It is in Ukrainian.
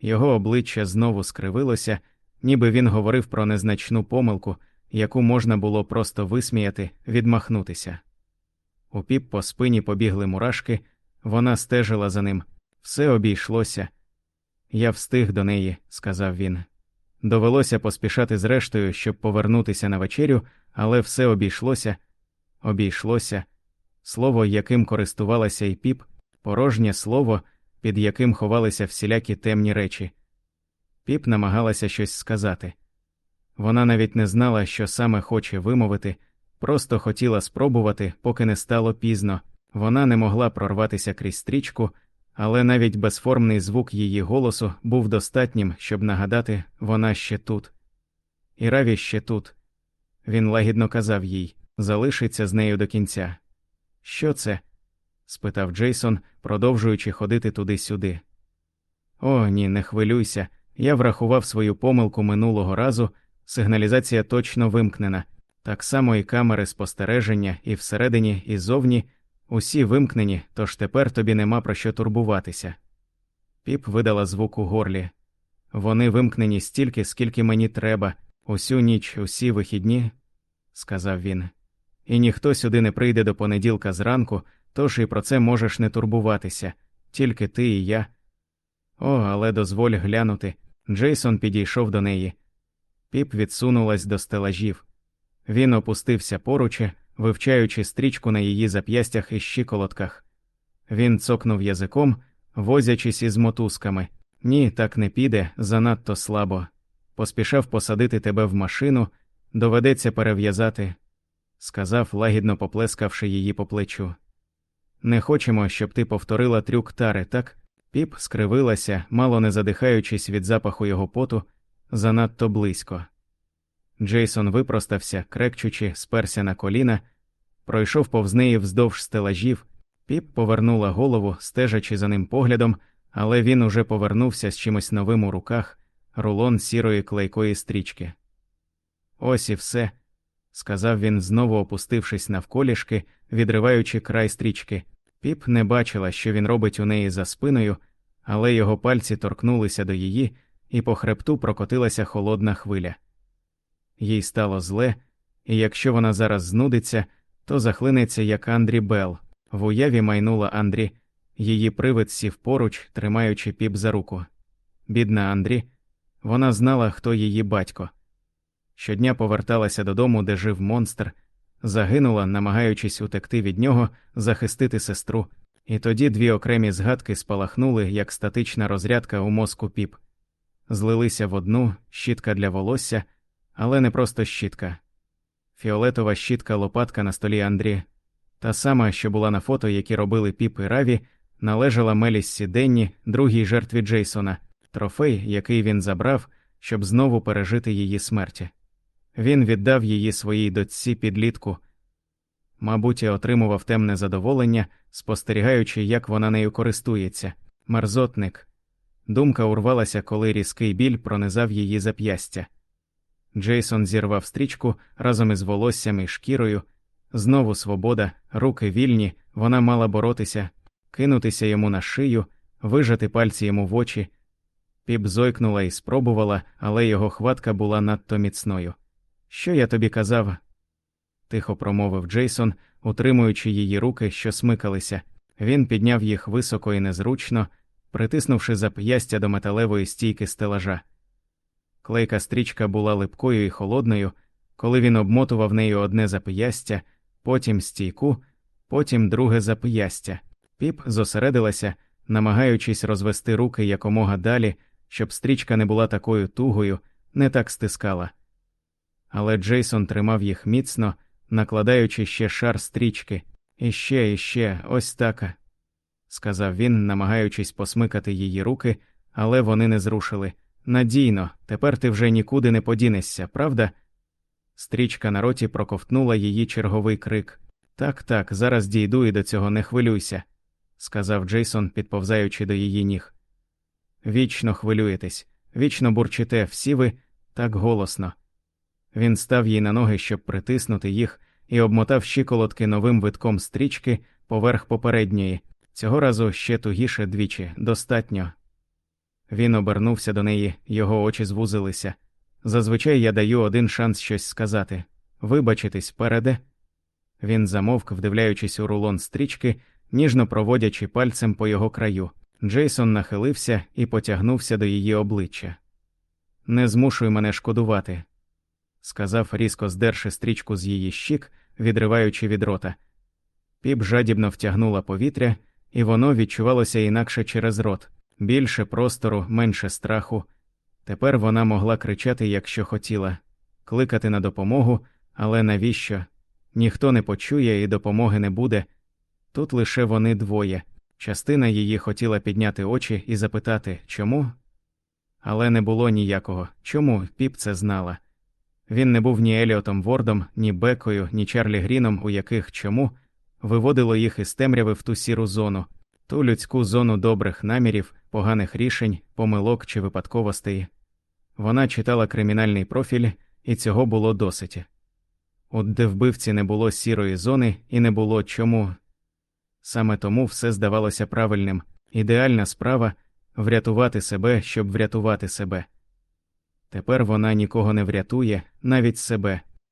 Його обличчя знову скривилося, ніби він говорив про незначну помилку, яку можна було просто висміяти, відмахнутися. У піп по спині побігли мурашки, вона стежила за ним, все обійшлося. Я встиг до неї, сказав він. Довелося поспішати зрештою, щоб повернутися на вечерю, але все обійшлося, обійшлося, слово, яким користувалася і піп, порожнє слово, під яким ховалися всілякі темні речі. Піп намагалася щось сказати. Вона навіть не знала, що саме хоче вимовити, просто хотіла спробувати, поки не стало пізно. Вона не могла прорватися крізь стрічку, але навіть безформний звук її голосу був достатнім, щоб нагадати вона ще тут. І Раві ще тут. Він лагідно казав їй залишиться з нею до кінця. Що це? Спитав Джейсон, продовжуючи ходити туди-сюди. О, ні, не хвилюйся. Я врахував свою помилку минулого разу, сигналізація точно вимкнена, так само і камери спостереження, і всередині, і зовні, усі вимкнені, тож тепер тобі нема про що турбуватися. Піп видала звук у горлі. Вони вимкнені стільки, скільки мені треба, усю ніч, усі вихідні, сказав він. І ніхто сюди не прийде до понеділка зранку, тож і про це можеш не турбуватися, тільки ти і я. О, але дозволь глянути. Джейсон підійшов до неї. Піп відсунулась до стелажів. Він опустився поруч, вивчаючи стрічку на її зап'ястях і щиколотках. Він цокнув язиком, возячись із мотузками. Ні, так не піде, занадто слабо. Поспішав посадити тебе в машину, доведеться перев'язати, сказав, лагідно поплескавши її по плечу. Не хочемо, щоб ти повторила трюк тари, так? Піп скривилася, мало не задихаючись від запаху його поту, занадто близько. Джейсон випростався, крекчучи, сперся на коліна, пройшов повз неї вздовж стелажів, піп повернула голову, стежачи за ним поглядом, але він уже повернувся з чимось новим у руках, рулон сірої клейкої стрічки. Ось і все, сказав він, знову опустившись навколішки, відриваючи край стрічки. Піп не бачила, що він робить у неї за спиною, але його пальці торкнулися до її, і по хребту прокотилася холодна хвиля. Їй стало зле, і якщо вона зараз знудиться, то захлинеться, як Андрі Белл. В уяві майнула Андрі, її привид сів поруч, тримаючи піп за руку. Бідна Андрі, вона знала, хто її батько. Щодня поверталася додому, де жив монстр, загинула, намагаючись утекти від нього, захистити сестру, і тоді дві окремі згадки спалахнули, як статична розрядка у мозку піп, злилися в одну щітка для волосся, але не просто щітка. Фіолетова щітка лопатка на столі Андрі, та сама, що була на фото, які робили піп і раві, належала Меліссі Денні, другій жертві Джейсона, трофей, який він забрав, щоб знову пережити її смерті. Він віддав її своїй дочці підлітку, мабуть, і отримував темне задоволення, спостерігаючи, як вона нею користується. Мерзотник. Думка урвалася, коли різкий біль пронизав її зап'ястя. Джейсон зірвав стрічку разом із волоссям і шкірою. Знову свобода, руки вільні, вона мала боротися, кинутися йому на шию, вижати пальці йому в очі. Піп зойкнула і спробувала, але його хватка була надто міцною. Що я тобі казав? тихо промовив Джейсон, утримуючи її руки, що смикалися. Він підняв їх високо і незручно, притиснувши зап'ястя до металевої стійки стелажа. Клейка стрічка була липкою і холодною, коли він обмотував нею одне зап'ястя, потім стійку, потім друге зап'ястя. Піп зосередилася, намагаючись розвести руки якомога далі, щоб стрічка не була такою тугою, не так стискала. Але Джейсон тримав їх міцно, накладаючи ще шар стрічки, іще, іще, ось така, сказав він, намагаючись посмикати її руки, але вони не зрушили. Надійно, тепер ти вже нікуди не подінешся, правда? Стрічка на роті проковтнула її черговий крик. Так, так, зараз дійду і до цього не хвилюйся, сказав Джейсон, підповзаючи до її ніг. Вічно хвилюєтесь, вічно бурчите, всі ви так голосно. Він став їй на ноги, щоб притиснути їх, і обмотав щиколотки новим витком стрічки поверх попередньої, цього разу ще тугіше двічі, достатньо. Він обернувся до неї, його очі звузилися. Зазвичай я даю один шанс щось сказати вибачитись переде. Він замовк, вдивляючись у рулон стрічки, ніжно проводячи пальцем по його краю. Джейсон нахилився і потягнувся до її обличчя. Не змушуй мене шкодувати, сказав, різко здерши стрічку з її щік, відриваючи від рота. Піп жадібно втягнула повітря, і воно відчувалося інакше через рот більше простору, менше страху. Тепер вона могла кричати, якщо хотіла, кликати на допомогу, але навіщо? Ніхто не почує і допомоги не буде. Тут лише вони двоє. Частина її хотіла підняти очі і запитати чому? Але не було ніякого. Чому піп це знала? Він не був ні Еліотом Вордом, ні Бекою, ні Чарлі Гріном, у яких чому виводило їх із темряви в ту сіру зону, ту людську зону добрих намірів, поганих рішень, помилок чи випадковостей. Вона читала кримінальний профіль, і цього було досить. От де вбивці не було сірої зони і не було чому. Саме тому все здавалося правильним ідеальна справа врятувати себе, щоб врятувати себе. Тепер вона нікого не врятує, навіть себе,